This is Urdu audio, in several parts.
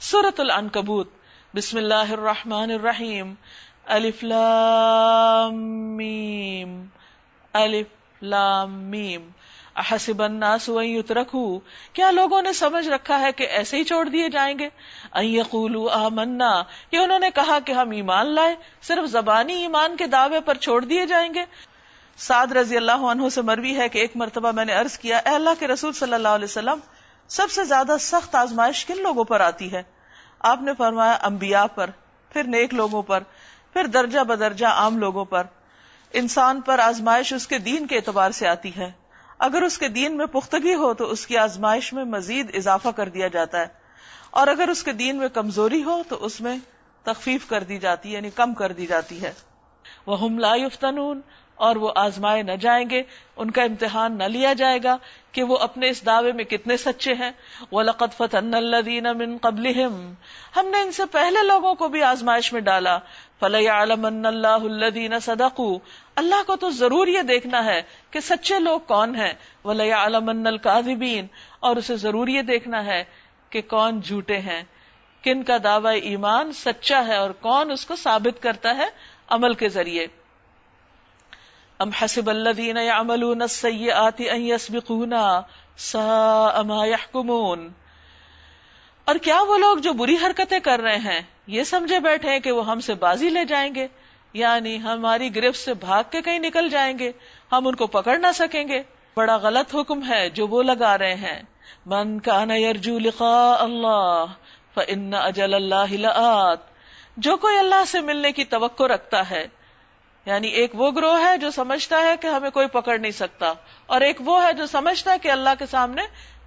سورت العنکبوت. بسم اللہ الرحمن الرحیم. الف لام میم. الف لام میم. احسب الناس ان یترکوا کیا لوگوں نے سمجھ رکھا ہے کہ ایسے ہی چھوڑ دیے جائیں گے؟ ان یقولوا آمنا. کہ انہوں نے کہا کہ ہم ایمان لائے. صرف زبانی ایمان کے دعوے پر چھوڑ دیے جائیں گے. سعد رضی اللہ عنہ سے مروی ہے کہ ایک مرتبہ میں نے عرض کیا، اے اللہ کے رسول صلی اللہ علیہ وسلم سب سے زیادہ سخت آزمائش کن لوگوں پر آتی ہے؟ آپ نے فرمایا انبیاء پر، پھر نیک لوگوں پر، پھر درجہ بدرجہ عام لوگوں پر۔ انسان پر آزمائش اس کے دین کے اعتبار سے آتی ہے۔ اگر اس کے دین میں پختگی ہو تو اس کی آزمائش میں مزید اضافہ کر دیا جاتا ہے۔ اور اگر اس کے دین میں کمزوری ہو تو اس میں تخفیف کر دی جاتی ہے یعنی کم کر دی جاتی ہے۔ وہ ہم لا یفتنون اور وہ آزمائے نہ جائیں گے، ان کا امتحان نہ لیا جائے گا کہ وہ اپنے اس دعوے میں کتنے سچے ہیں۔ وہ لقت فتح من قبل ہم نے ان سے پہلے لوگوں کو بھی آزمائش میں ڈالا۔ فلح عالم اللہ الدین صدق اللہ کو تو ضرور یہ دیکھنا ہے کہ سچے لوگ کون ہیں۔ ولی عالم القاذبین اور اسے ضرور یہ دیکھنا ہے کہ کون جھوٹے ہیں۔ کن کا دعوی ایمان سچا ہے اور کون اس کو ثابت کرتا ہے عمل کے ذریعے۔ ام حسب الذين يعملون السيئات ان يسبقونا ساء ما يحكمون۔ اور کیا وہ لوگ جو بری حرکتیں کر رہے ہیں، یہ سمجھے بیٹھے ہیں کہ وہ ہم سے بازی لے جائیں گے یعنی ہماری گرفت سے بھاگ کے کہیں نکل جائیں گے، ہم ان کو پکڑ نہ سکیں گے۔ بڑا غلط حکم ہے جو وہ لگا رہے ہیں۔ من كان يرجو لقاء اللہ فان اجل اللہ لآت۔ جو کوئی اللہ سے ملنے کی توقع رکھتا ہے یعنی ایک وہ گروہ ہے جو سمجھتا ہے کہ ہمیں کوئی پکڑ نہیں سکتا اور ایک وہ ہے جو سمجھتا ہے کہ اللہ کے سامنے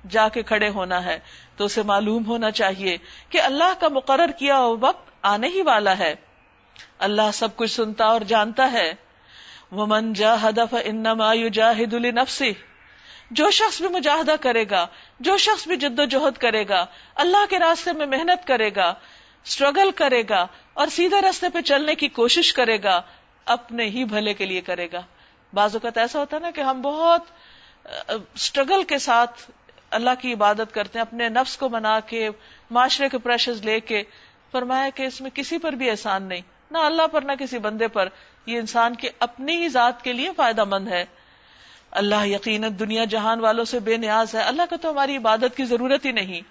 جا کے کھڑے ہونا ہے تو اسے معلوم ہونا چاہیے کہ اللہ کا مقرر کیا وقت آنے ہی والا ہے۔ اللہ سب کچھ سنتا اور جانتا ہے۔ وہ من جا ہدف ان جاہد جو شخص بھی مجاہدہ کرے گا، جو شخص بھی جد و جہد کرے گا، اللہ کے راستے میں محنت کرے گا اسٹرگل کرے گا اور سیدھے راستے پہ چلنے کی کوشش کرے گا اپنے ہی بھلے کے لیے کرے گا۔ بعض اوقات ایسا ہوتا ہے نا کہ ہم بہت اسٹرگل کے ساتھ اللہ کی عبادت کرتے ہیں، اپنے نفس کو منا کے، معاشرے کے پریشر لے کے۔ فرمایا کہ اس میں کسی پر بھی احسان نہیں۔ نہ اللہ پر، نہ کسی بندے پر۔ یہ انسان کے اپنی ہی ذات کے لیے فائدہ مند ہے۔ اللہ یقین دنیا جہان والوں سے بے نیاز ہے۔ اللہ کا تو ہماری عبادت کی ضرورت ہی نہیں۔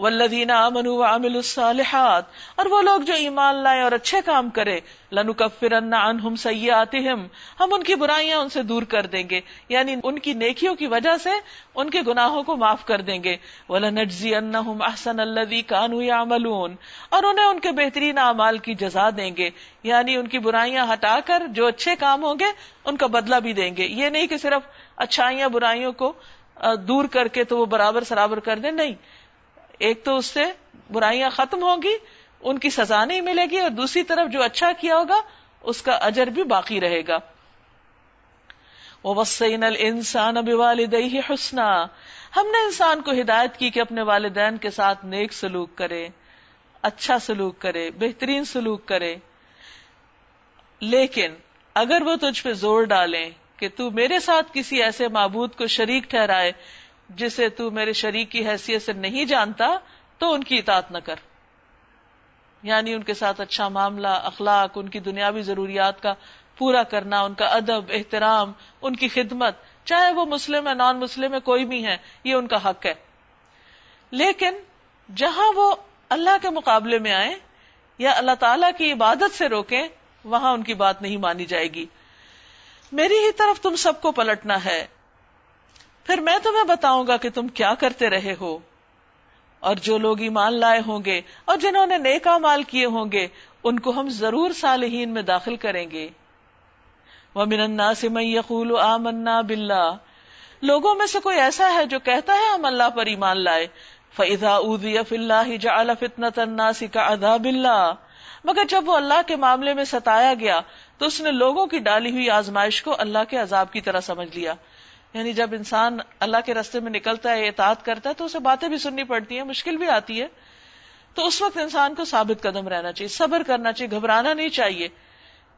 والذین آمنوا وعملوا الصالحات۔ اور وہ لوگ جو ایمان لائے اور اچھے کام کرے، لنکفرن عنہم سیئاتہم۔ ہم ان کی برائیاں ان سے دور کر دیں گے۔ یعنی ان کی نیکیوں کی وجہ سے ان کے گناہوں کو معاف کر دیں گے۔ ولنجزینہم احسن الذی کانوا یعملون اور انہیں ان کے بہترین اعمال کی جزا دیں گے۔ یعنی ان کی برائیاں ہٹا کر جو اچھے کام ہوں گے، ان کا بدلہ بھی دیں گے۔ یہ نہیں کہ صرف اچھائیاں برائیوں کو دور کر کے تو وہ برابر سرابر کر دیں۔ نہیں۔ ایک تو اس سے برائیاں ختم ہوگی، ان کی سزا نہیں ملے گی اور دوسری طرف جو اچھا کیا ہوگا، اس کا اجر بھی باقی رہے گا۔ وسین السان اب والدئی حسنا۔ ہم نے انسان کو ہدایت کی کہ اپنے والدین کے ساتھ نیک سلوک کرے اچھا سلوک کرے، بہترین سلوک کرے۔ لیکن اگر وہ تجھ پہ زور ڈالیں کہ تو میرے ساتھ کسی ایسے معبود کو شریک ٹھہرائے جسے تو میرے شریک کی حیثیت سے نہیں جانتا، تو ان کی اطاعت نہ کر۔ یعنی ان کے ساتھ اچھا معاملہ، اخلاق، ان کی دنیاوی ضروریات کا پورا کرنا، ان کا ادب، احترام، ان کی خدمت، چاہے وہ مسلم ہے نان مسلم ہے، کوئی بھی ہے، یہ ان کا حق ہے۔ لیکن جہاں وہ اللہ کے مقابلے میں آئے یا اللہ تعالی کی عبادت سے روکیں، وہاں ان کی بات نہیں مانی جائے گی۔ میری ہی طرف تم سب کو پلٹنا ہے۔ پھر میں تمہیں بتاؤں گا کہ تم کیا کرتے رہے ہو۔ اور جو لوگ ایمان لائے ہوں گے اور جنہوں نے نیکا مال کیے ہوں گے، ان کو ہم ضرور صالحین میں داخل کریں گے۔ وہ مننا سے میں یقول آمنا بلّہ لوگوں میں سے کوئی ایسا ہے جو کہتا ہے ہم اللہ پر ایمان لائے۔ فضا ادی اف اللہ جا فتنا تناسی کا ادا بلّہ مگر جب وہ اللہ کے معاملے میں ستایا گیا، تو اس نے لوگوں کی ڈالی ہوئی آزمائش کو اللہ کے عذاب کی طرح سمجھ لیا۔ یعنی جب انسان اللہ کے رستے میں نکلتا ہے، اطاعت کرتا ہے، تو اسے باتیں بھی سننی پڑتی ہیں، مشکل بھی آتی ہے۔ تو اس وقت انسان کو ثابت قدم رہنا چاہیے، صبر کرنا چاہیے، گھبرانا نہیں چاہیے۔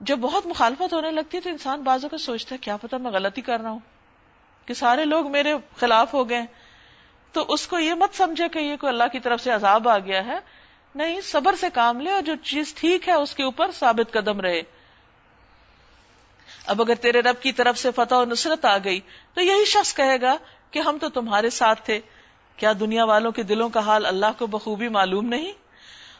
جب بہت مخالفت ہونے لگتی ہے تو انسان بازو کا سوچتا ہے، کیا پتا میں غلطی کر رہا ہوں۔ کہ سارے لوگ میرے خلاف ہو گئے تو اس کو یہ مت سمجھے کہ یہ کوئی اللہ کی طرف سے عذاب آ گیا ہے۔ نہیں، صبر سے کام لے اور جو چیز ٹھیک ہے، اس کے اوپر ثابت قدم رہے۔ اب اگر تیرے رب کی طرف سے فتح و نصرت آ گئی، تو یہی شخص کہے گا کہ ہم تو تمہارے ساتھ تھے۔ کیا دنیا والوں کے دلوں کا حال اللہ کو بخوبی معلوم نہیں؟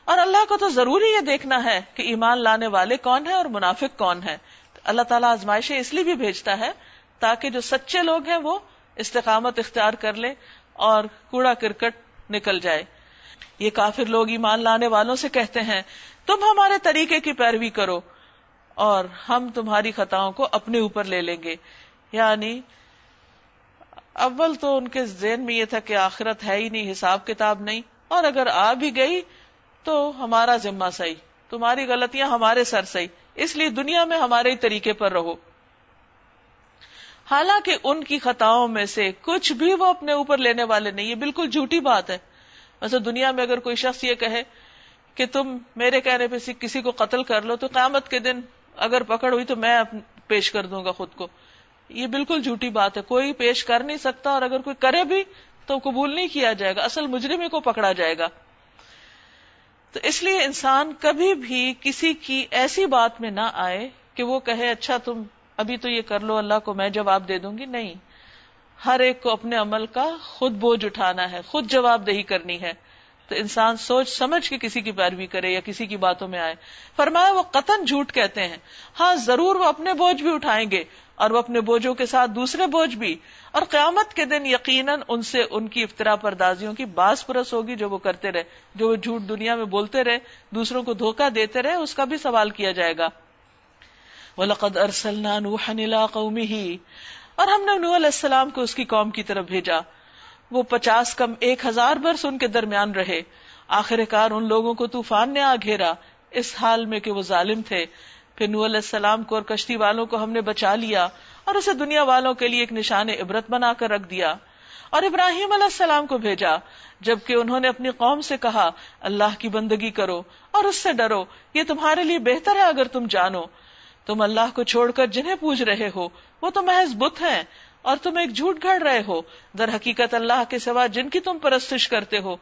اور اللہ کو تو ضروری یہ دیکھنا ہے کہ ایمان لانے والے کون ہیں اور منافق کون ہے اللہ تعالیٰ آزمائشیں اس لیے بھی بھیجتا ہے تاکہ جو سچے لوگ ہیں وہ استقامت اختیار کر لے اور کوڑا کرکٹ نکل جائے۔ یہ کافر لوگ ایمان لانے والوں سے کہتے ہیں، تم ہمارے طریقے کی پیروی کرو۔ اور ہم تمہاری خطاؤں کو اپنے اوپر لے لیں گے۔ یعنی اول تو ان کے ذہن میں یہ تھا کہ آخرت ہے ہی نہیں، حساب کتاب نہیں۔ اور اگر آ بھی گئی تو ہمارا ذمہ صحیح، تمہاری غلطیاں ہمارے سر صحیح۔ اس لیے دنیا میں ہمارے ہی طریقے پر رہو۔ حالانکہ ان کی خطاؤں میں سے کچھ بھی وہ اپنے اوپر لینے والے نہیں، یہ بالکل جھوٹی بات ہے۔ ویسے دنیا میں اگر کوئی شخص یہ کہے کہ تم میرے کہنے پہ کسی کو قتل کر لو تو قیامت کے دن اگر پکڑ ہوئی تو میں پیش کر دوں گا خود کو۔ یہ بالکل جھوٹی بات ہے۔ کوئی پیش کر نہیں سکتا اور اگر کوئی کرے بھی تو قبول نہیں کیا جائے گا۔ اصل مجرم کو پکڑا جائے گا۔ تو اس لیے انسان کبھی بھی کسی کی ایسی بات میں نہ آئے کہ وہ کہے اچھا تم ابھی تو یہ کر لو، اللہ کو میں جواب دے دوں گی۔ نہیں۔ ہر ایک کو اپنے عمل کا خود بوجھ اٹھانا ہے، خود جواب دہی کرنی ہے۔ تو انسان سوچ سمجھ کے کسی کی پیروی کرے یا کسی کی باتوں میں آئے۔ فرمایا وہ قطن جھوٹ کہتے ہیں۔ ہاں ضرور وہ اپنے بوجھ بھی اٹھائیں گے اور وہ اپنے بوجھوں کے ساتھ دوسرے بوجھ بھی۔ اور قیامت کے دن یقیناً ان سے ان کی افطرا پردازیوں کی باس پرس ہوگی جو وہ کرتے رہے، جو وہ جھوٹ دنیا میں بولتے رہے، دوسروں کو دھوکہ دیتے رہے، اس کا بھی سوال کیا جائے گا۔ وَلَقَدْ أَرْسَلْنَا نُوحًا إِلَىٰ قَوْمِهِ۔ اور ہم نے نوح علیہ السلام کو اس کی قوم کی طرف بھیجا۔ وہ پچاس کم ایک ہزار برس ان کے درمیان رہے۔ آخر کار ان لوگوں کو طوفان نے آ گھیرا۔ اس حال میں کہ وہ ظالم تھے۔ پھر نو علیہ السلام کو اور کشتی والوں کو ہم نے بچا لیا اور اسے دنیا والوں کے لیے ایک نشان عبرت بنا کر رکھ دیا۔ اور ابراہیم علیہ السلام کو بھیجا، جبکہ انہوں نے اپنی قوم سے کہا، اللہ کی بندگی کرو اور اس سے ڈرو، یہ تمہارے لیے بہتر ہے اگر تم جانو۔ تم اللہ کو چھوڑ کر جنہیں پوچھ رہے ہو، وہ تو محض بت ہیں۔ اور تم ایک جھوٹ گھڑ رہے ہو۔ در حقیقت اللہ کے سوا جن کی تم پرستش کرتے ہو،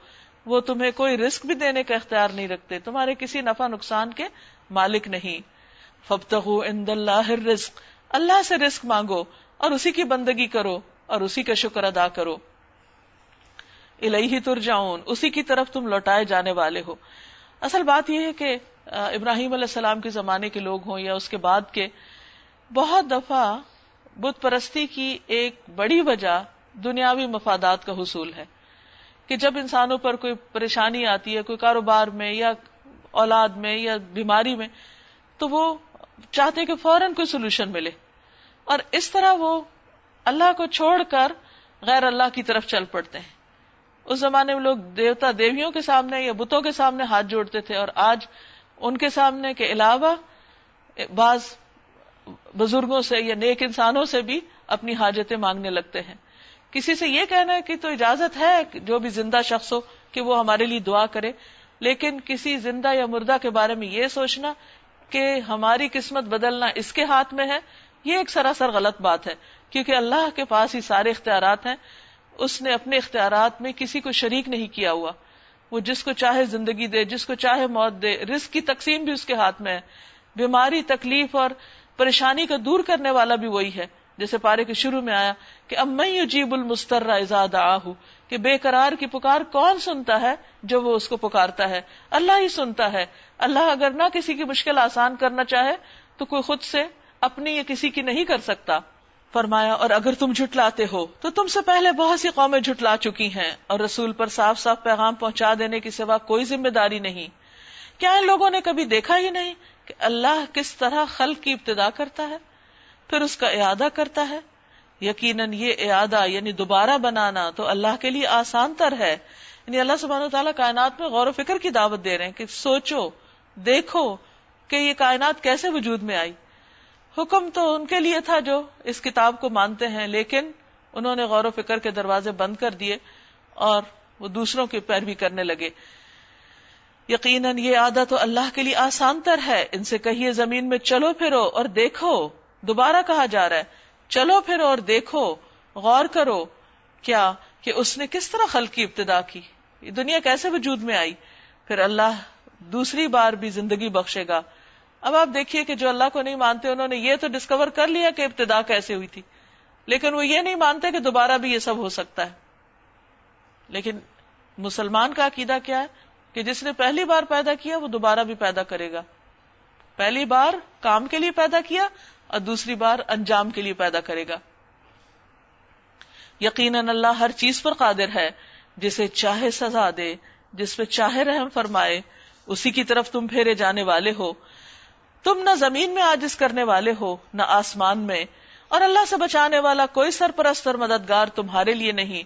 وہ تمہیں کوئی رسک بھی دینے کا اختیار نہیں رکھتے۔ تمہارے کسی نفع نقصان کے مالک نہیں۔ عند اللہ رزق اللہ سے رزق مانگو اور اسی کی بندگی کرو اور اسی کا شکر ادا کرو۔ الہی ترجعون۔ اسی کی طرف تم لوٹائے جانے والے ہو۔ اصل بات یہ ہے کہ ابراہیم علیہ السلام کے زمانے کے لوگ ہوں یا اس کے بعد کے، بہت دفعہ بت پرستی کی ایک بڑی وجہ دنیاوی مفادات کا حصول ہے کہ جب انسانوں پر کوئی پریشانی آتی ہے، کوئی کاروبار میں یا اولاد میں یا بیماری میں، تو وہ چاہتے کہ فوراً کوئی سولوشن ملے۔ اور اس طرح وہ اللہ کو چھوڑ کر غیر اللہ کی طرف چل پڑتے ہیں۔ اس زمانے میں لوگ دیوتا دیویوں کے سامنے یا بتوں کے سامنے ہاتھ جوڑتے تھے اور آج ان کے سامنے کے علاوہ بعض بزرگوں سے یا نیک انسانوں سے بھی اپنی حاجتیں مانگنے لگتے ہیں۔ کسی سے یہ کہنا ہے کہ تو اجازت ہے جو بھی زندہ شخص ہو کہ وہ ہمارے لیے دعا کرے، لیکن کسی زندہ یا مردہ کے بارے میں یہ سوچنا کہ ہماری قسمت بدلنا اس کے ہاتھ میں ہے، یہ ایک سراسر غلط بات ہے۔ کیونکہ اللہ کے پاس ہی سارے اختیارات ہیں، اس نے اپنے اختیارات میں کسی کو شریک نہیں کیا ہوا۔ وہ جس کو چاہے زندگی دے، جس کو چاہے موت دے، رزق کی تقسیم بھی اس کے ہاتھ میں ہے۔ بیماری، تکلیف اور پریشانی کا دور کرنے والا بھی وہی ہے۔ جیسے پارے کے شروع میں آیا کہ اب میں جیب المستر ازاد آ کہ بے قرار کی پکار کون سنتا ہے جو وہ اس کو پکارتا ہے؟ اللہ ہی سنتا ہے۔ اللہ اگر نہ کسی کی مشکل آسان کرنا چاہے تو کوئی خود سے اپنی یا کسی کی نہیں کر سکتا۔ فرمایا، اور اگر تم جھٹلاتے ہو تو تم سے پہلے بہت سی قومیں جھٹلا چکی ہیں اور رسول پر صاف صاف پیغام پہنچا دینے کی سوا کوئی ذمہ داری نہیں۔ کیا ان لوگوں نے کبھی دیکھا ہی نہیں کہ اللہ کس طرح خلق کی ابتدا کرتا ہے، پھر اس کا اعادہ کرتا ہے۔ یقیناً یہ اعادہ یعنی دوبارہ بنانا تو اللہ کے لیے آسان تر ہے۔ یعنی اللہ سبحانہ و تعالیٰ کائنات میں غور و فکر کی دعوت دے رہے ہیں کہ سوچو، دیکھو کہ یہ کائنات کیسے وجود میں آئی۔ حکم تو ان کے لیے تھا جو اس کتاب کو مانتے ہیں، لیکن انہوں نے غور و فکر کے دروازے بند کر دیے اور وہ دوسروں کی پیروی کرنے لگے۔ یقیناً یہ عادت تو اللہ کے لیے آسان تر ہے۔ ان سے کہیے زمین میں چلو پھرو اور دیکھو۔ دوبارہ کہا جا رہا ہے۔ چلو پھرو اور دیکھو۔ غور کرو۔ کیا کہ اس نے کس طرح خلق کی ابتدا کی؟ دنیا کیسے وجود میں آئی؟ پھر اللہ دوسری بار بھی زندگی بخشے گا۔ اب آپ دیکھیے کہ جو اللہ کو نہیں مانتے، انہوں نے یہ تو ڈسکور کر لیا کہ ابتدا کیسے ہوئی تھی۔ لیکن وہ یہ نہیں مانتے کہ دوبارہ بھی یہ سب ہو سکتا ہے۔ لیکن مسلمان کا عقیدہ کیا ہے؟ کہ جس نے پہلی بار پیدا کیا وہ دوبارہ بھی پیدا کرے گا۔ پہلی بار کام کے لیے پیدا کیا اور دوسری بار انجام کے لیے پیدا کرے گا۔ یقیناً اللہ ہر چیز پر قادر ہے، جسے چاہے سزا دے، جس پہ چاہے رحم فرمائے، اسی کی طرف تم پھیرے جانے والے ہو۔ تم نہ زمین میں آجز کرنے والے ہو، نہ آسمان میں، اور اللہ سے بچانے والا کوئی سرپرست اور مددگار تمہارے لیے نہیں۔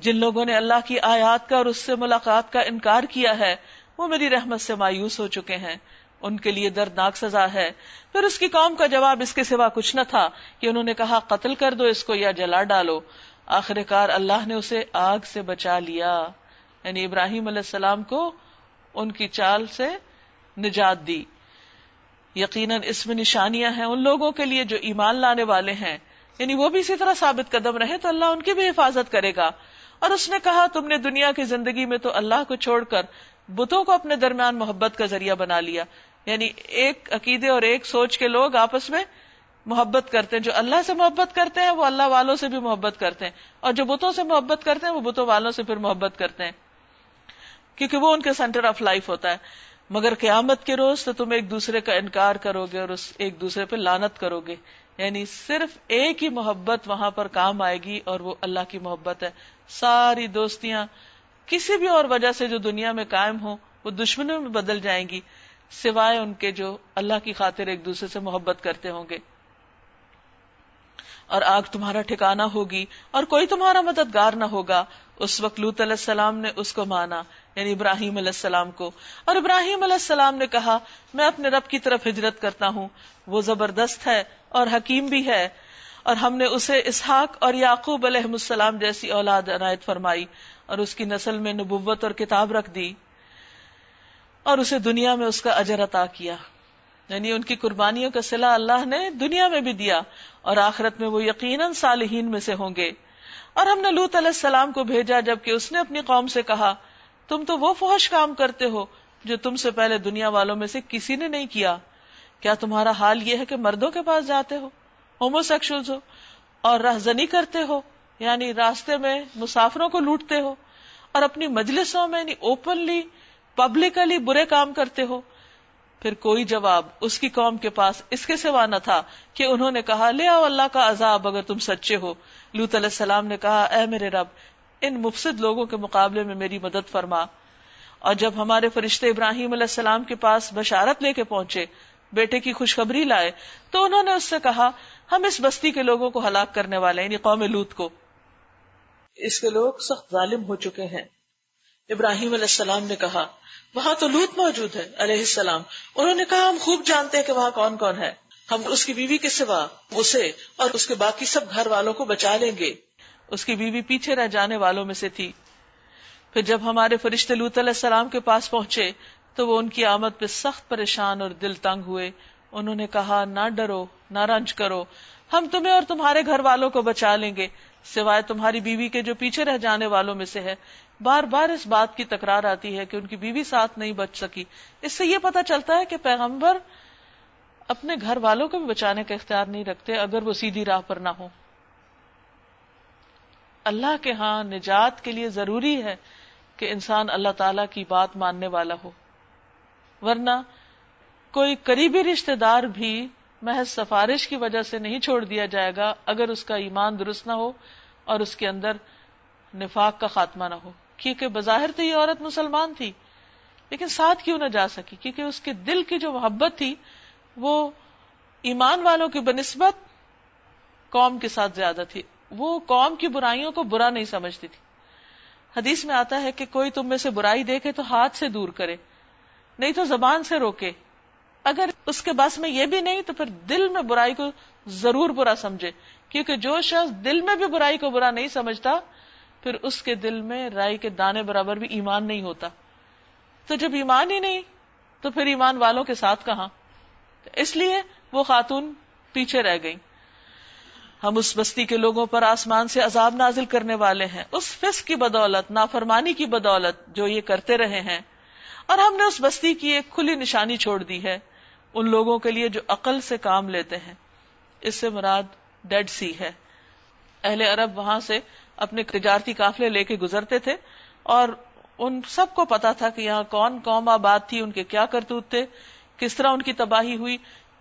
جن لوگوں نے اللہ کی آیات کا اور اس سے ملاقات کا انکار کیا ہے، وہ میری رحمت سے مایوس ہو چکے ہیں۔ ان کے لیے دردناک سزا ہے۔ پھر اس کی قوم کا جواب اس کے سوا کچھ نہ تھا کہ انہوں نے کہا، قتل کر دو اس کو یا جلا ڈالو۔ آخر کار اللہ نے اسے آگ سے بچا لیا۔ یعنی ابراہیم علیہ السلام کو ان کی چال سے نجات دی۔ یقیناً اس میں نشانیاں ہیں ان لوگوں کے لیے جو ایمان لانے والے ہیں۔ یعنی وہ بھی اسی طرح ثابت قدم رہے تو اللہ ان کی بھی حفاظت کرے گا۔ اور اس نے کہا، تم نے دنیا کی زندگی میں تو اللہ کو چھوڑ کر بتوں کو اپنے درمیان محبت کا ذریعہ بنا لیا۔ یعنی ایک عقیدے اور ایک سوچ کے لوگ آپس میں محبت کرتے ہیں۔ جو اللہ سے محبت کرتے ہیں، وہ اللہ والوں سے بھی محبت کرتے ہیں۔ اور جو بتوں سے محبت کرتے ہیں، وہ بتوں والوں سے پھر محبت کرتے ہیں۔ کیونکہ وہ ان کے سینٹر آف لائف ہوتا ہے۔ مگر قیامت کے روز تو تم ایک دوسرے کا انکار کرو گے اور اس ایک دوسرے پہ لانت کرو گے۔ یعنی صرف ایک ہی محبت وہاں پر کام آئے گی اور وہ اللہ کی محبت ہے۔ ساری دوستیاں کسی بھی اور وجہ سے جو دنیا میں قائم ہو وہ دشمنوں میں بدل جائیں گی، سوائے ان کے جو اللہ کی خاطر ایک دوسرے سے محبت کرتے ہوں گے۔ اور آگ تمہارا ٹھکانا ہوگی اور کوئی تمہارا مددگار نہ ہوگا۔ اس وقت لوت علیہ السلام نے اس کو مانا یعنی ابراہیم علیہ السلام کو۔ اور ابراہیم علیہ السلام نے کہا، میں اپنے رب کی طرف ہجرت کرتا ہوں، وہ زبردست ہے۔ اور حکیم بھی ہے۔ اور ہم نے اسے اسحاق اور یعقوب علیہ السلام جیسی اولاد عنایت فرمائی اور اس کی نسل میں نبوت اور کتاب رکھ دی اور اسے دنیا میں اس کا اجر عطا کیا۔ یعنی ان کی قربانیوں کا صلاح اللہ نے دنیا میں بھی دیا اور آخرت میں وہ یقیناً صالحین میں سے ہوں گے۔ اور ہم نے لوت علیہ السلام کو بھیجا جبکہ اس نے اپنی قوم سے کہا، تم تو وہ فوش کام کرتے ہو جو تم سے پہلے دنیا والوں میں سے کسی نے نہیں کیا۔ کیا تمہارا حال یہ ہے کہ مردوں کے پاس جاتے ہو؟ ہومو سیکشل ہو اور رہزنی کرتے ہو؟ یعنی راستے میں مسافروں کو لوٹتے ہو اور اپنی مجلسوں میں یعنی اوپنلی پبلکلی برے کام کرتے ہو؟ پھر کوئی جواب اس کی قوم کے پاس اس کے سوا نہ تھا کہ انہوں نے کہا، لے آؤ اللہ کا عذاب اگر تم سچے ہو۔ لوت علیہ السلام نے کہا، اے میرے رب، ان مفسد لوگوں کے مقابلے میں میری مدد فرما۔ اور جب ہمارے فرشتے ابراہیم علیہ السلام کے پاس بشارت لے کے پہنچے بیٹے کی خوشخبری لائے تو انہوں نے اس سے کہا، ہم اس بستی کے لوگوں کو ہلاک کرنے والے یعنی قوم لوت کو۔ اس کے لوگ سخت ظالم ہو چکے ہیں۔ ابراہیم علیہ السلام نے کہا، وہاں تو لوت موجود ہے، علیہ السلام۔ انہوں نے کہا، ہم خوب جانتے ہیں کہ وہاں کون کون ہے۔ ہم اس کی بیوی کے سوا اسے اور اس کے باقی سب گھر والوں کو بچا لیں گے۔ اس کی بیوی پیچھے رہ جانے والوں میں سے تھی۔ پھر جب ہمارے فرشتے لوت علیہ السلام کے پاس پہنچے تو وہ ان کی آمد پہ سخت پریشان اور دل تنگ ہوئے۔ انہوں نے کہا، نہ ڈرو، نہ رنج کرو۔ ہم تمہیں اور تمہارے گھر والوں کو بچا لیں گے، سوائے تمہاری بیوی کے جو پیچھے رہ جانے والوں میں سے ہے۔ بار بار اس بات کی تکرار آتی ہے کہ ان کی بیوی ساتھ نہیں بچ سکی۔ اس سے یہ پتا چلتا ہے کہ پیغمبر اپنے گھر والوں کو بھی بچانے کا اختیار نہیں رکھتے اگر وہ سیدھی راہ پر نہ ہو اللہ کے ہاں نجات کے لیے ضروری ہے کہ انسان اللہ تعالی کی بات ماننے والا ہو۔ ورنہ کوئی قریبی رشتے دار بھی محض سفارش کی وجہ سے نہیں چھوڑ دیا جائے گا اگر اس کا ایمان درست نہ ہو اور اس کے اندر نفاق کا خاتمہ نہ ہو۔ کیونکہ بظاہر تو یہ عورت مسلمان تھی، لیکن ساتھ کیوں نہ جا سکی؟ کیونکہ اس کے دل کی جو محبت تھی، وہ ایمان والوں کی بنسبت قوم کے ساتھ زیادہ تھی۔ وہ قوم کی برائیوں کو برا نہیں سمجھتی تھی۔ حدیث میں آتا ہے کہ کوئی تم میں سے برائی دیکھے تو ہاتھ سے دور کرے۔ نہیں تو زبان سے روکے۔ اگر اس کے بس میں یہ بھی نہیں تو پھر دل میں برائی کو ضرور برا سمجھے۔ کیونکہ جو شخص دل میں بھی برائی کو برا نہیں سمجھتا، پھر اس کے دل میں رائی کے دانے برابر بھی ایمان نہیں ہوتا۔ تو جب ایمان ہی نہیں، تو پھر ایمان والوں کے ساتھ کہاں؟ اس لیے وہ خاتون پیچھے رہ گئی ہم اس بستی کے لوگوں پر آسمان سے عذاب نازل کرنے والے ہیں۔ اس فسق کی بدولت، نافرمانی کی بدولت جو یہ کرتے رہے ہیں اور ہم نے اس بستی کی ایک کھلی نشانی چھوڑ دی ہے۔ ان لوگوں کے لیے جو عقل سے کام لیتے ہیں۔ اس سے مراد ڈیڈ سی ہے۔ اہل عرب وہاں سے اپنے تجارتی قافلے لے کے گزرتے تھے اور ان سب کو پتا تھا کہ یہاں کون قوم آباد تھی، ان کے کیا کرتوت تھے، کس طرح ان کی تباہی ہوئی،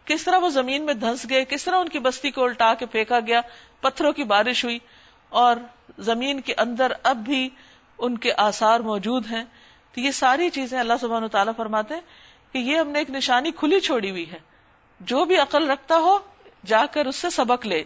کس طرح وہ زمین میں دھنس گئے، کس طرح ان کی بستی کو الٹا کے پھینکا گیا، پتھروں کی بارش ہوئی۔ اور زمین کے اندر اب بھی ان کے آثار موجود ہیں۔ تو یہ ساری چیزیں اللہ سبحانہ تعالیٰ فرماتے ہیں کہ یہ ہم نے ایک نشانی کھلی چھوڑی ہوئی ہے۔ جو بھی عقل رکھتا ہو، جا کر اس سے سبق لے۔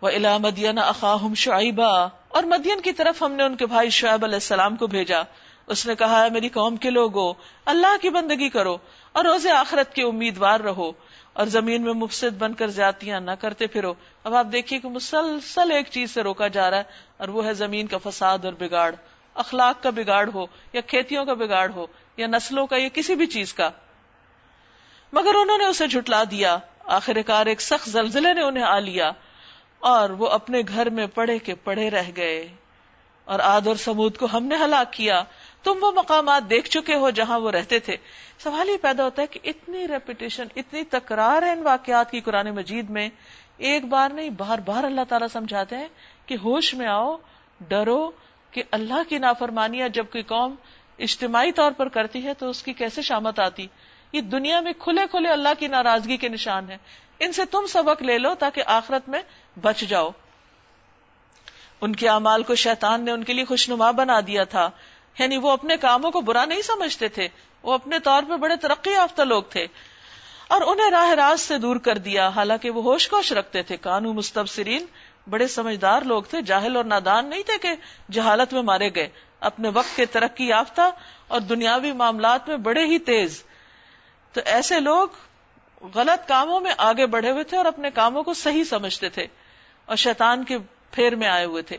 وہ الا مدین اخاہم شعیبہ اور مدین کی طرف ہم نے ان کے بھائی شعیب علیہ السلام کو بھیجا۔ اس نے کہا میری قوم کے لوگوں اللہ کی بندگی کرو اور روز آخرت کے امیدوار رہو۔ اور زمین میں مفسد بن کر زیادتیاں نہ کرتے پھرو۔ اب آپ دیکھیے کہ مسلسل ایک چیز سے روکا جا رہا ہے اور وہ ہے زمین کا فساد اور بگاڑ۔ اخلاق کا بگاڑ ہو یا کھیتیوں کا بگاڑ ہو یا نسلوں کا یا کسی بھی چیز کا۔ مگر انہوں نے اسے جھٹلا دیا۔ آخر کار ایک سخت زلزلے نے انہیں آ لیا اور وہ اپنے گھر میں پڑے کے پڑے رہ گئے۔ اور آد اور سمود کو ہم نے ہلاک کیا۔ تم وہ مقامات دیکھ چکے ہو جہاں وہ رہتے تھے۔ سوال یہ پیدا ہوتا ہے کہ اتنی ریپیٹیشن اتنی تکرار ہے ان واقعات کی قرآن مجید میں۔ ایک بار نہیں، بار بار اللہ تعالیٰ سمجھاتے ہیں کہ ہوش میں آؤ، ڈرو کہ اللہ کی نافرمانیاں جب کوئی قوم اجتماعی طور پر کرتی ہے تو اس کی کیسے شامت آتی؟ یہ دنیا میں کھلے کھلے اللہ کی ناراضگی کے نشان ہے ان سے تم سبق لے لو تاکہ آخرت میں بچ جاؤ۔ ان کے اعمال کو شیطان نے ان کے لیے خوشنما بنا دیا تھا۔ یعنی وہ اپنے کاموں کو برا نہیں سمجھتے تھے۔ وہ اپنے طور پہ بڑے ترقی یافتہ لوگ تھے۔ اور انہیں راہ راز سے دور کر دیا۔ حالانکہ وہ ہوش کوش رکھتے تھے۔ کانو مستبصرین بڑے سمجھدار لوگ تھے، جاہل اور نادان نہیں تھے کہ جہالت میں مارے گئے۔ اپنے وقت کے ترقی یافتہ اور دنیاوی معاملات میں بڑے ہی تیز۔ تو ایسے لوگ غلط کاموں میں آگے بڑھے ہوئے تھے اور اپنے کاموں کو صحیح سمجھتے تھے اور شیطان کے پھیر میں آئے ہوئے تھے۔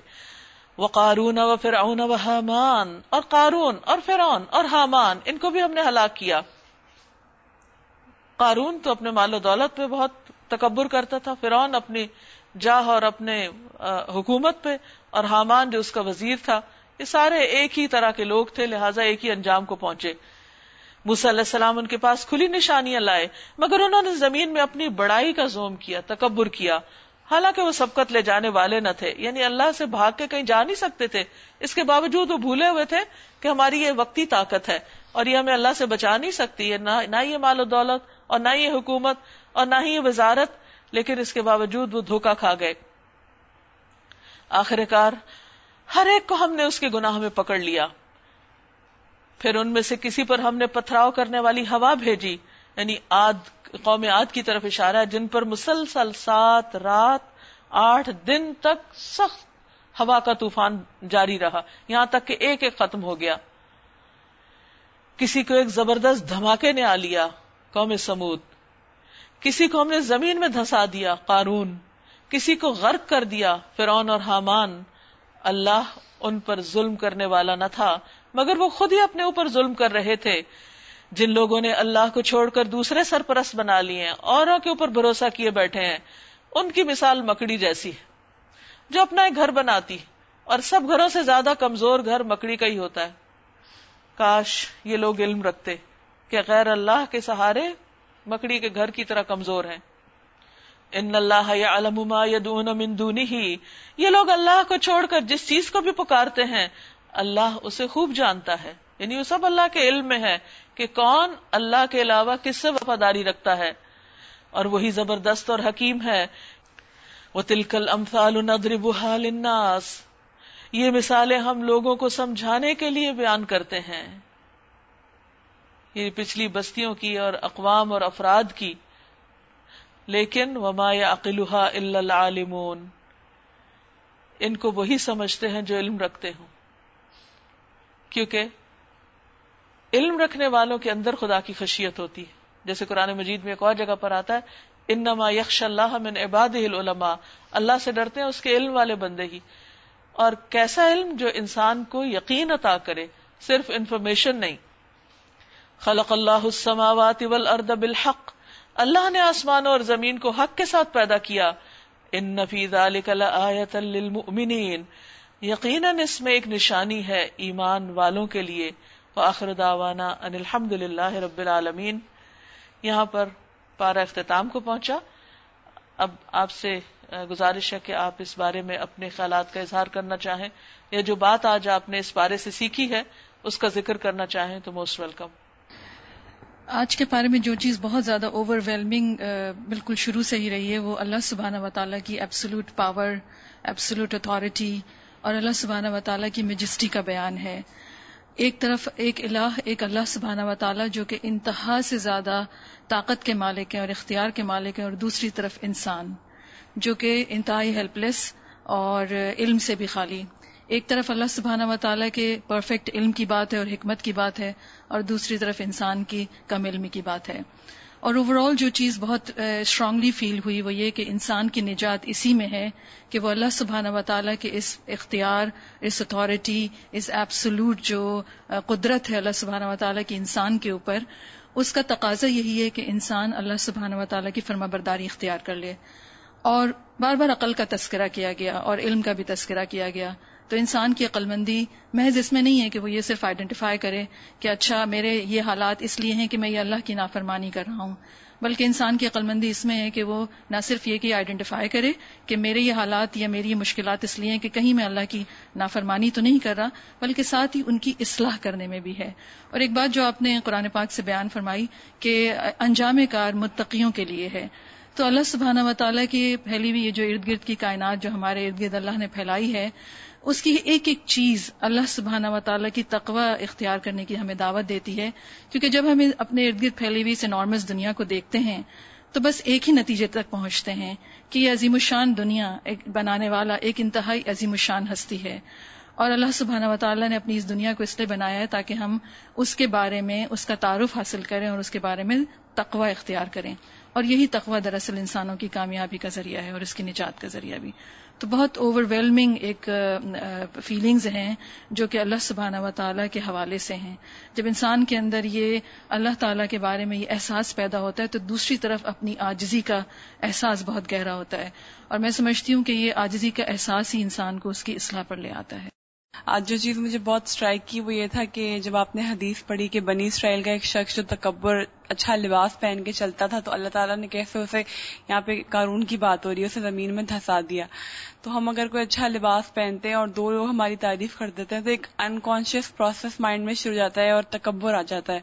وہ قارون و فرعون و حامان اور قارون اور فرعون اور حامان، ان کو بھی ہم نے ہلاک کیا۔ قارون تو اپنے مال و دولت پہ بہت تکبر کرتا تھا، فرعون اپنی جاہ اور اپنے حکومت پہ، اور حامان جو اس کا وزیر تھا، یہ سارے ایک ہی طرح کے لوگ تھے، لہٰذا ایک ہی انجام کو پہنچے۔ علیہ السلام ان کے پاس کھلی نشانیاں لائے، مگر انہوں نے زمین میں اپنی بڑائی کا زوم کیا، تکبر کیا۔ حالانکہ وہ سبقت لے جانے والے نہ تھے یعنی اللہ سے بھاگ کے کہیں جا نہیں سکتے تھے۔ اس کے باوجود وہ بھولے ہوئے تھے کہ ہماری یہ وقتی طاقت ہے، اور یہ ہمیں اللہ سے بچا نہیں سکتی ہے نہ یہ مال و دولت، اور نہ یہ حکومت، اور نہ ہی یہ وزارت۔ لیکن اس کے باوجود وہ دھوکا کھا گئے۔ آخر کار ہر ایک کو ہم نے اس کے گناہ میں پکڑ لیا۔ پھر ان میں سے کسی پر ہم نے پتھراؤ کرنے والی ہوا بھیجی۔ یعنی آد، قوم آد کی طرف اشارہ ہے، جن پر مسلسل سات رات، آٹھ دن تک سخت ہوا کا طوفان جاری رہا۔ یہاں تک کہ ایک ایک ختم ہو گیا۔ کسی کو ایک زبردست دھماکے نے آ لیا، قوم سمود۔ کسی کو ہم نے زمین میں دھسا دیا، قارون، کسی کو غرق کر دیا فرون اور حامان۔ اللہ ان پر ظلم کرنے والا نہ تھا، مگر وہ خود ہی اپنے اوپر ظلم کر رہے تھے۔ جن لوگوں نے اللہ کو چھوڑ کر دوسرے سرپرست بنا لیے ہیں، اوروں کے اوپر بھروسہ کیے بیٹھے ہیں۔ ان کی مثال مکڑی جیسی ہے، جو اپنا ایک گھر بناتی، اور سب گھروں سے زیادہ کمزور گھر مکڑی کا ہی ہوتا ہے۔ کاش یہ لوگ علم رکھتے کہ غیر اللہ کے سہارے مکڑی کے گھر کی طرح کمزور ہیں۔ ان اللہ من ہی یہ لوگ اللہ کو چھوڑ کر جس چیز کو بھی پکارتے ہیں، اللہ اسے خوب جانتا ہے۔ یعنی وہ سب اللہ کے علم میں ہے کہ کون اللہ کے علاوہ کس سے وفاداری رکھتا ہے۔ اور وہی زبردست اور حکیم ہے۔ وہ تلکل امفال الناس یہ مثالیں ہم لوگوں کو سمجھانے کے لیے بیان کرتے ہیں۔ یہ پچھلی بستیوں کی اور اقوام اور افراد کی۔ لیکن وما عقلحا العالمون۔ ان کو وہی سمجھتے ہیں جو علم رکھتے ہوں۔ کیونکہ علم رکھنے والوں کے اندر خدا کی خشیت ہوتی ہے۔ جیسے قرآن مجید میں ایک اور جگہ پر آتا ہے انما یکش اللہ من عباد العلماء۔ اللہ سے ڈرتے ہیں، اس کے علم والے بندے ہی۔ اور کیسا علم جو انسان کو یقین عطا کرے، صرف انفارمیشن نہیں۔ خلق اللہ السماوات والارض بالحق۔ اللہ نے آسمانوں اور زمین کو حق کے ساتھ پیدا کیا۔ ان نفید آیت للمؤمنین۔ یقیناً اس میں ایک نشانی ہے ایمان والوں کے لیے۔ وآخر دعوانا ان الحمد للہ رب العالمین۔ یہاں پر پارا اختتام کو پہنچا۔ اب آپ سے گزارش ہے کہ آپ اس بارے میں اپنے خیالات کا اظہار کرنا چاہیں یا جو بات آج آپ نے اس بارے سے سیکھی ہے، اس کا ذکر کرنا چاہیں تو موسٹ ویلکم آج کے بارے میں جو چیز بہت زیادہ اوور ویلمنگ بالکل شروع سے ہی رہی ہے، وہ اللہ سبحانہ و تعالیٰ کی ایبسولوٹ پاور ایبسولوٹ اتھارٹی اور اللہ سبحانہ و تعالیٰ کی میجسٹی کا بیان ہے۔ ایک طرف ایک الہ، ایک اللہ سبحانہ و تعالیٰ جو کہ انتہا سے زیادہ طاقت کے مالک ہیں اور اختیار کے مالک ہیں، اور دوسری طرف انسان جو کہ انتہائی ہیلپ لیس اور علم سے بھی خالی۔ ایک طرف اللہ سبحانہ و تعالیٰ کے پرفیکٹ علم کی بات ہے اور حکمت کی بات ہے، اور دوسری طرف انسان کی کم علمی کی بات ہے۔ اور اوور آل جو چیز بہت اسٹرانگلی فیل ہوئی وہ یہ کہ انسان کی نجات اسی میں ہے کہ وہ اللہ سبحانہ و تعالیٰ کے اس اختیار، اس اتھارٹی اس ایبسولوٹ جو قدرت ہے اللہ سبحانہ و تعالیٰ کی انسان کے اوپر، اس کا تقاضا یہی ہے کہ انسان اللہ سبحانہ و تعالیٰ کی فرما برداری اختیار کر لے۔ اور بار بار عقل کا تذکرہ کیا گیا اور علم کا بھی تذکرہ کیا گیا۔ تو انسان کی عقل مندی محض اس میں نہیں ہے کہ وہ یہ صرف آئیڈینٹیفائی کرے کہ اچھا میرے یہ حالات اس لیے ہیں کہ میں یہ اللہ کی نافرمانی کر رہا ہوں۔ بلکہ انسان کی عقل مندی اس میں ہے کہ وہ نہ صرف یہ کہ آئیڈینٹیفائی کرے کہ میرے یہ حالات یا میری یہ مشکلات اس لیے ہیں کہ کہیں میں اللہ کی نافرمانی تو نہیں کر رہا، بلکہ ساتھ ہی ان کی اصلاح کرنے میں بھی ہے۔ اور ایک بات جو آپ نے قرآن پاک سے بیان فرمائی کہ انجام کار متقیوں کے لیے ہے۔ تو اللہ سبحانہ و تعالیٰ کی پھیلی ہوئی یہ جو ارد گرد کی کائنات جو ہمارے ارد گرد اللہ نے پھیلائی ہے اس کی ایک ایک چیز اللہ سبحانہ و تعالیٰ کی تقوی اختیار کرنے کی ہمیں دعوت دیتی ہے۔ کیونکہ جب ہم اپنے ارد گرد پھیلی ہوئی سے نارمس دنیا کو دیکھتے ہیں، تو بس ایک ہی نتیجے تک پہنچتے ہیں کہ یہ عظیم الشان دنیا ایک بنانے والا ایک انتہائی عظیم الشان ہستی ہے۔ اور اللہ سبحانہ و تعالیٰ نے اپنی اس دنیا کو اس لیے بنایا ہے تاکہ ہم اس کے بارے میں اس کا تعارف حاصل کریں اور اس کے بارے میں تقوی اختیار کریں۔ اور یہی تقوی دراصل انسانوں کی کامیابی کا ذریعہ ہے اور اس کی نجات کا ذریعہ بھی۔ تو بہت اوور ویلمنگ ایک فیلنگز ہیں جو کہ اللہ سبحانہ و تعالیٰ کے حوالے سے ہیں۔ جب انسان کے اندر یہ اللہ تعالیٰ کے بارے میں یہ احساس پیدا ہوتا ہے تو دوسری طرف اپنی آجزی کا احساس بہت گہرا ہوتا ہے۔ اور میں سمجھتی ہوں کہ یہ آجزی کا احساس ہی انسان کو اس کی اصلاح پر لے آتا ہے۔ آج جو چیز مجھے بہت اسٹرائک کی وہ یہ تھا کہ جب آپ نے حدیث پڑھی کہ بنی اسرائیل کا ایک شخص جو تکبر اچھا لباس پہن کے چلتا تھا تو اللہ تعالیٰ نے کیسے اسے یہاں پہ قانون کی بات ہو رہی ہے، اسے زمین میں دھسا دیا۔ تو ہم اگر کوئی اچھا لباس پہنتے ہیں اور دو لوگ ہماری تعریف کر دیتے ہیں تو ایک انکانشیس پروسیس مائنڈ میں شروع جاتا ہے اور تکبر آ جاتا ہے۔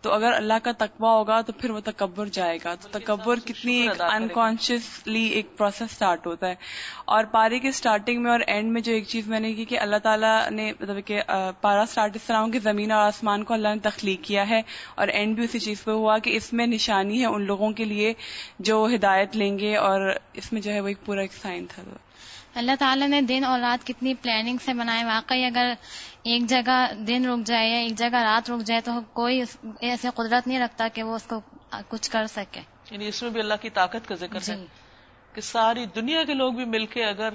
تو اگر اللہ کا تقوی ہوگا تو پھر وہ تکبر جائے گا۔ تو تکبر کتنی ایک انکانشیسلی ایک پروسیس سٹارٹ ہوتا ہے۔ اور پارے کے سٹارٹنگ میں اور اینڈ میں جو ایک چیز میں نے کی کہ اللہ تعالیٰ نے مطلب کہ پارا اسٹارٹ اس طرح کہ زمین اور آسمان کو اللہ نے تخلیق کیا ہے۔ اور اینڈ بھی اسی چیز پہ ہوا کہ اس میں نشانی ہے ان لوگوں کے لیے جو ہدایت لیں گے اور اس میں جو ہے وہ ایک پورا ایک سائن تھا۔ اللہ تعالیٰ نے دن اور رات کتنی پلاننگ سے بنائے واقعی اگر ایک جگہ دن رک جائے یا ایک جگہ رات رک جائے تو کوئی ایسے قدرت نہیں رکھتا کہ وہ اس کو کچھ کر سکے۔ یعنی اس میں بھی اللہ کی طاقت کا ذکر ہے جی۔ کہ ساری دنیا کے لوگ بھی مل کے اگر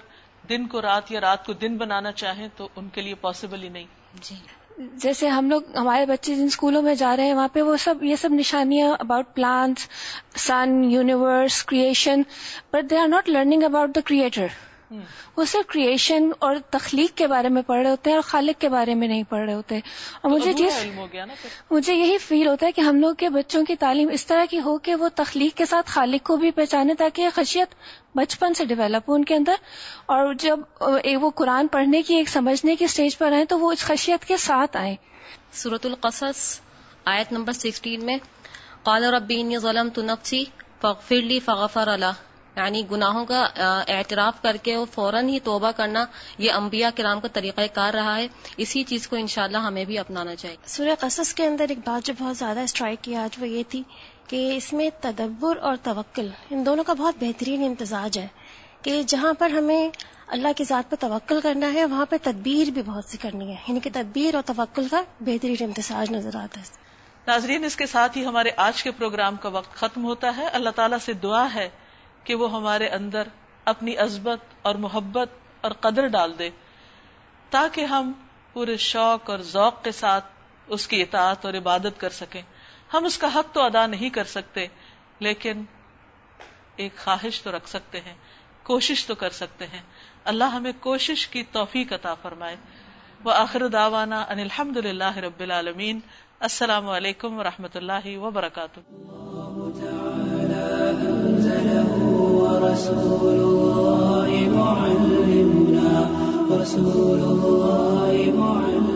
دن کو رات یا رات کو دن بنانا چاہیں تو ان کے لیے پاسبل ہی نہیں۔ جی۔ جیسے ہم لوگ ہمارے بچے جن اسکولوں میں جا رہے ہیں وہاں پہ وہ سب یہ سب نشانیاں about plants sun universe creation but they are not learning about the creator وہ صرف کریشن اور تخلیق کے بارے میں پڑھ رہے ہوتے ہیں اور خالق کے بارے میں نہیں پڑھ رہے ہوتے۔ اور مجھے جس مجھے یہی فیل ہوتا ہے کہ ہم لوگ کے بچوں کی تعلیم اس طرح کی ہو کہ وہ تخلیق کے ساتھ خالق کو بھی پہچانے تاکہ خشیت بچپن سے ڈیولپ ہو ان کے اندر۔ اور جب وہ قرآن پڑھنے کی ایک سمجھنے کی اسٹیج پر آئے تو وہ اس خشیت کے ساتھ آئے سورت القصص آیت نمبر سکسٹین میں قال ربی ظلم تو نفسی فغفر فغفر اللہ یعنی گناہوں کا اعتراف کر کے وہ فوراً ہی توبہ کرنا یہ انبیاء کرام کا طریقہ کار رہا ہے۔ اسی چیز کو انشاءاللہ ہمیں بھی اپنانا چاہیے۔ سورہ قصص کے اندر ایک بات جو بہت زیادہ اسٹرائک کی آج وہ یہ تھی کہ اس میں تدبر اور توکل ان دونوں کا بہت بہترین امتزاج ہے کہ جہاں پر ہمیں اللہ کی ذات پہ توکل کرنا ہے وہاں پہ تدبیر بھی بہت سی کرنی ہے۔ یعنی کہ تدبیر اور توکل کا بہترین امتزاج نظر آتا ہے۔ ناظرین اس کے ساتھ ہی ہمارے آج کے پروگرام کا وقت ختم ہوتا ہے۔ اللہ تعالیٰ سے دعا ہے کہ وہ ہمارے اندر اپنی عزبت اور محبت اور قدر ڈال دے تاکہ ہم پورے شوق اور ذوق کے ساتھ اس کی اطاعت اور عبادت کر سکیں۔ ہم اس کا حق تو ادا نہیں کر سکتے، لیکن ایک خواہش تو رکھ سکتے ہیں، کوشش تو کر سکتے ہیں۔ اللہ ہمیں کوشش کی توفیق عطا فرمائے۔ وہ آخر داوانا ان الحمد للہ رب العالمین۔ السلام علیکم و رحمۃ اللہ وبرکاتہ۔ رسول الله معلمنا رسول الله معلمنا.